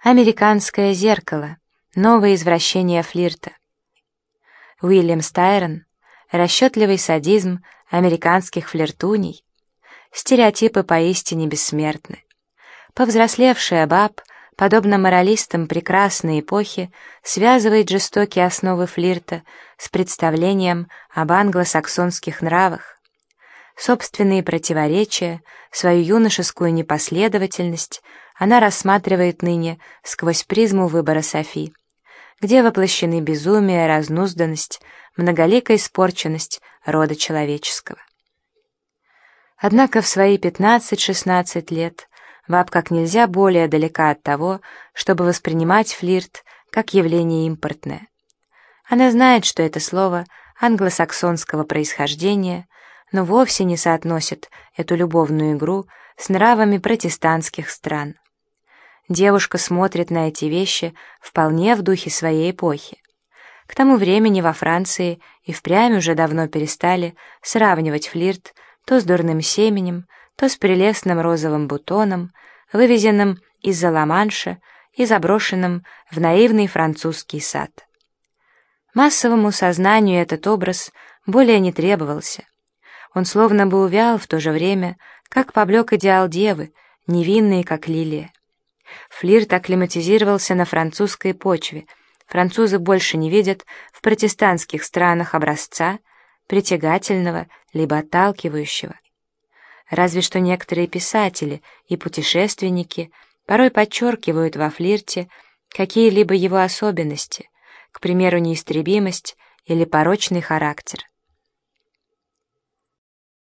Американское зеркало. Новое извращение флирта. Уильям Стайрон. Расчетливый садизм американских флиртуней. Стереотипы поистине бессмертны. Повзрослевшая баб, подобно моралистам прекрасной эпохи, связывает жестокие основы флирта с представлением об англосаксонских нравах. Собственные противоречия, свою юношескую непоследовательность — она рассматривает ныне сквозь призму выбора Софи, где воплощены безумие, разнузданность, многоликая испорченность рода человеческого. Однако в свои 15-16 лет Ваб как нельзя более далека от того, чтобы воспринимать флирт как явление импортное. Она знает, что это слово англосаксонского происхождения, но вовсе не соотносит эту любовную игру с нравами протестантских стран. Девушка смотрит на эти вещи вполне в духе своей эпохи. К тому времени во Франции и впрямь уже давно перестали сравнивать флирт то с дурным семенем, то с прелестным розовым бутоном, вывезенным из-за Ла-Манша и заброшенным в наивный французский сад. Массовому сознанию этот образ более не требовался. Он словно бы увял в то же время, как поблек идеал девы, невинный, как лилия. Флирт акклиматизировался на французской почве. Французы больше не видят в протестантских странах образца, притягательного либо отталкивающего. Разве что некоторые писатели и путешественники порой подчеркивают во флирте какие-либо его особенности, к примеру, неистребимость или порочный характер.